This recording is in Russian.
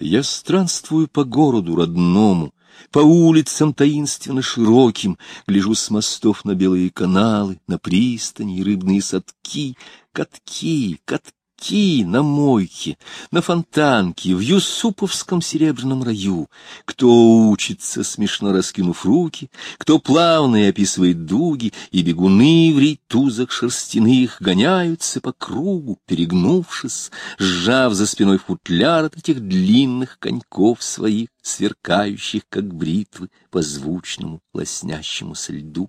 Я странствую по городу родному, по улицам таинственно широким, гляжу с мостов на белые каналы, на пристани рыбные садки, катки, катки реки, на мойке, на фонтанке, в Юсуповском серебряном раю, кто учится, смешно раскинув руки, кто плавно и описывает дуги, и бегуны в рейтузах шерстяных гоняются по кругу, перегнувшись, сжав за спиной футляр от этих длинных коньков своих, сверкающих, как бритвы, по звучному лоснящемуся льду.